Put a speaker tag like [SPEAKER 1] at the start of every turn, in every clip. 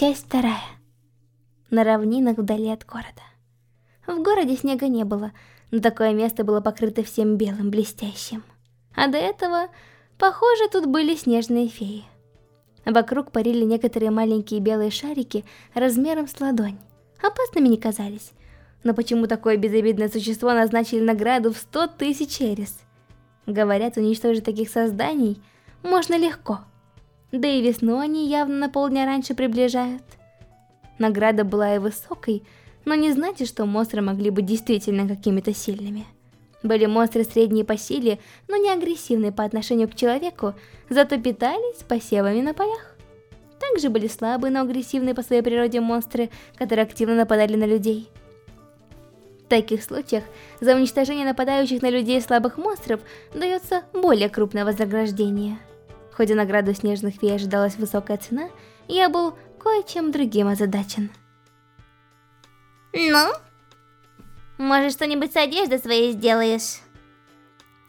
[SPEAKER 1] Часть вторая. На равнинах вдали от города. В городе снега не было, но такое место было покрыто всем белым, блестящим. А до этого, похоже, тут были снежные феи. Вокруг парили некоторые маленькие белые шарики размером с ладонь. Опасными не казались. Но почему такое безобидное существо назначили награду в 100 тысяч эрис? Говорят, уничтожить таких созданий можно легко. Да и весну они явно на полдня раньше приближают. Награда была и высокой, но не значит, что монстры могли быть действительно какими-то сильными. Были монстры средние по силе, но не агрессивные по отношению к человеку, зато питались посевами на полях. Также были слабые, но агрессивные по своей природе монстры, которые активно нападали на людей. В таких случаях за уничтожение нападающих на людей слабых монстров дается более крупное вознаграждение. Хоть и награду снежных фей ожидалась высокая цена, я был кое-чем другим озадачен.
[SPEAKER 2] Ну? Может, что-нибудь с одеждой своей сделаешь?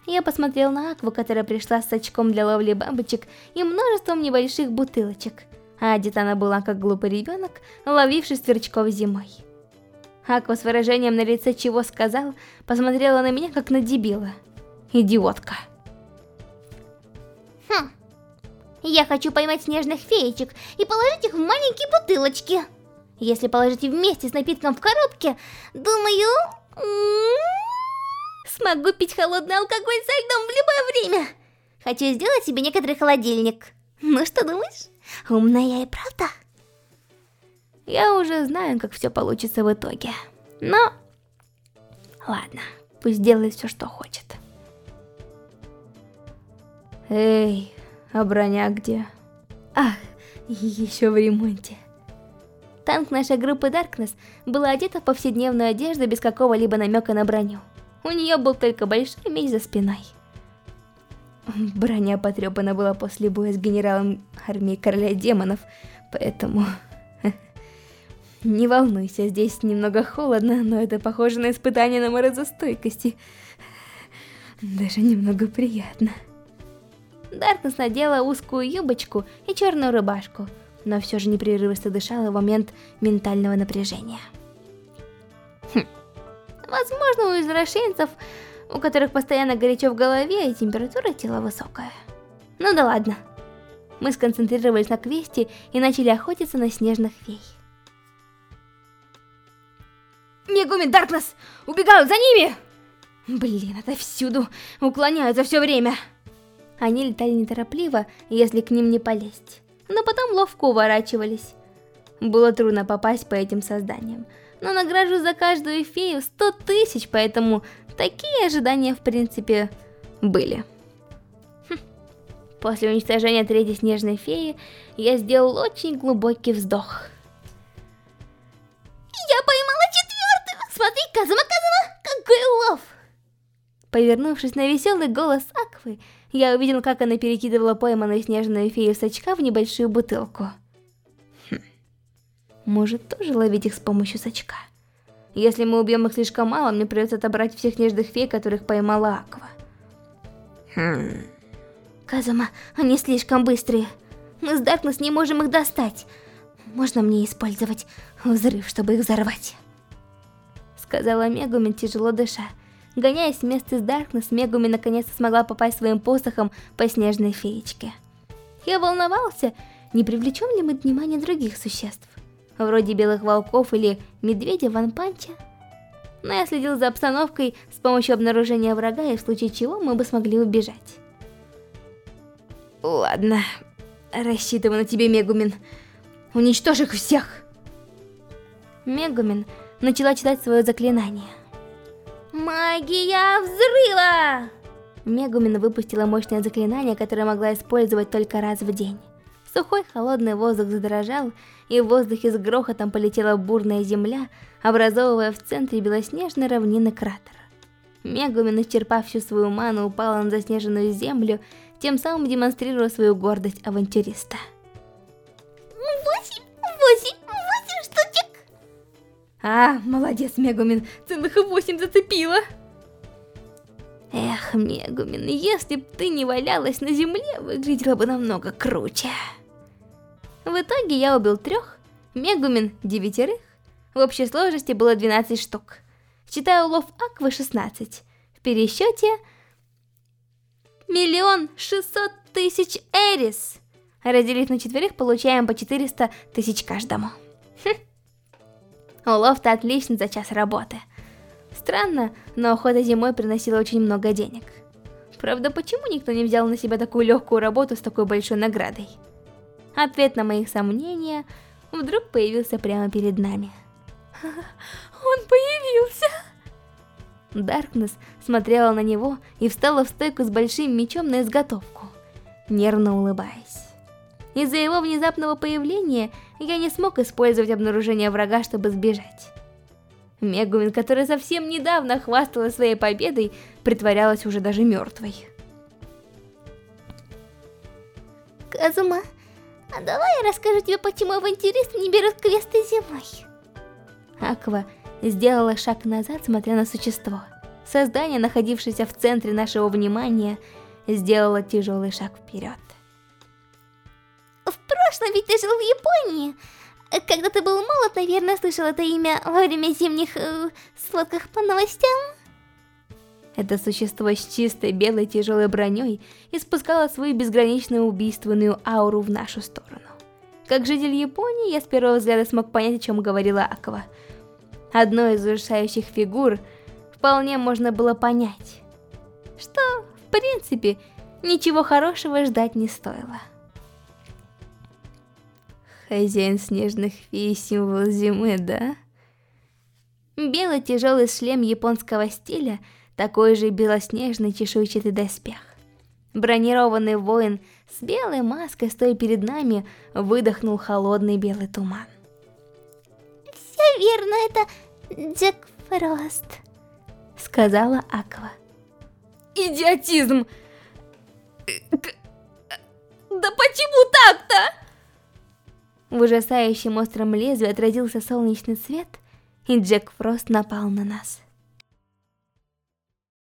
[SPEAKER 1] Я посмотрел на Акву, которая пришла с очком для ловли бабочек и множеством небольших бутылочек. А одета она была как глупый ребенок, ловивший сверчков зимой. Аква с выражением на лице чего сказал, посмотрела на меня как на дебила. Идиотка.
[SPEAKER 2] Я хочу поймать снежных феечек и положить их в маленькие бутылочки. Если положить вместе с напитком в коробке, думаю... Смогу пить холодный алкоголь со льдом в любое время. Хочу сделать себе некоторый холодильник. Ну что думаешь? Умная и правда?
[SPEAKER 1] Я уже знаю, как все получится в итоге. Но... Ладно, пусть делает все, что хочет. Эй, а броня где? Ах, еще в ремонте. Танк нашей группы Darkness была одета в повседневную одежду без какого-либо намека на броню. У нее был только большой меч за спиной. Броня потрепана была после боя с генералом армии короля демонов, поэтому... Не волнуйся, здесь немного холодно, но это похоже на испытание на морозостойкости. Даже немного приятно. Даркнесс надела узкую юбочку и черную рубашку, но все же непрерывно дышала в момент ментального напряжения. Хм. Возможно, у извращенцев, у которых постоянно горячо в голове и температура тела высокая. Ну да ладно. Мы сконцентрировались на квесте и начали охотиться на снежных фей. Мегуми Даркнесс! Убегают за ними! Блин, это всюду уклоняются все время. Они летали неторопливо, если к ним не полезть но потом ловко уворачивались. Было трудно попасть по этим созданиям, но награжу за каждую фею 100 тысяч, поэтому такие ожидания в принципе были. Хм. После уничтожения третьей снежной феи я сделал очень глубокий вздох.
[SPEAKER 2] Я поймала четвертую! Смотри, Казума, Казума, какой лов!
[SPEAKER 1] Повернувшись на веселый голос Аквы, я увидел, как она перекидывала пойманную снежную фею с очка в небольшую бутылку. Хм. Может тоже ловить их с помощью сачка. Если мы убьем их слишком мало, мне придется отобрать всех снежных фей, которых поймала Аква.
[SPEAKER 2] Хм. Казума, они слишком быстрые. Мы с Даркнесс не можем их достать. Можно мне использовать взрыв, чтобы их взорвать?
[SPEAKER 1] Сказала Мегумен, тяжело дыша. Гоняясь с Даркнесс, Мегуми наконец-то смогла попасть своим посохом по снежной феечке. Я волновался, не привлечем ли мы внимание других существ, вроде белых волков или медведя Ван Панча. Но я следил за обстановкой с помощью обнаружения врага, и в случае чего мы бы смогли убежать. Ладно, рассчитываю на тебе, Мегумин. Уничтожь их всех! Мегумин начала читать свое заклинание.
[SPEAKER 2] Магия взрыва!
[SPEAKER 1] Мегумин выпустила мощное заклинание, которое могла использовать только раз в день. Сухой холодный воздух задрожал, и в воздухе с грохотом полетела бурная земля, образовывая в центре белоснежной равнины кратер. Мегумин, исчерпав всю свою ману, упала на заснеженную землю, тем самым демонстрируя свою гордость авантюриста.
[SPEAKER 2] Восемь, восемь,
[SPEAKER 1] а, молодец, Мегумин, целых восемь зацепила. Эх, Мегумин, если б ты не валялась на земле, выглядела бы намного круче. В итоге я убил трех Мегумин — девятерых. В общей сложности было 12 штук. Считая улов Аквы 16. В пересчете миллион шестьсот тысяч эрис. Разделив на четверых, получаем по 400 тысяч каждому. Хм. Улов-то отлично за час работы. Странно, но охота зимой приносила очень много денег. Правда, почему никто не взял на себя такую легкую работу с такой большой наградой? Ответ на моих сомнения вдруг появился прямо перед нами.
[SPEAKER 2] Он появился!
[SPEAKER 1] Даркнесс смотрела на него и встала в стойку с большим мечом на изготовку, нервно улыбаясь. Из-за его внезапного появления я не смог использовать обнаружение врага, чтобы сбежать. Мегумин, которая совсем недавно хвасталась своей победой, притворялась уже даже мертвой.
[SPEAKER 2] Казума, а давай я расскажу тебе, почему авантюристы не берут квесты зимой.
[SPEAKER 1] Аква сделала шаг назад, смотря на существо. Создание, находившееся в центре нашего внимания, сделало тяжелый шаг вперед.
[SPEAKER 2] В прошлом ведь ты жил в Японии. Когда ты был молод, наверное, слышал это имя во время зимних э, сводках по новостям.
[SPEAKER 1] Это существо с чистой белой тяжелой броней испускало свою безграничную убийственную ауру в нашу сторону. Как житель Японии, я с первого взгляда смог понять, о чем говорила Аква. Одной из ужасающих фигур вполне можно было понять, что, в принципе, ничего хорошего ждать не стоило. Хозяин снежных фей символ зимы, да? Белый тяжелый шлем японского стиля, такой же белоснежный чешуйчатый доспех. Бронированный воин с белой маской, стоя перед нами, выдохнул холодный белый туман.
[SPEAKER 2] Все верно, это Джек Фрост, сказала Аква.
[SPEAKER 1] Идиотизм! Да почему так-то? В ужасающем остром лезвии отразился солнечный свет, и Джек Фрост напал на нас.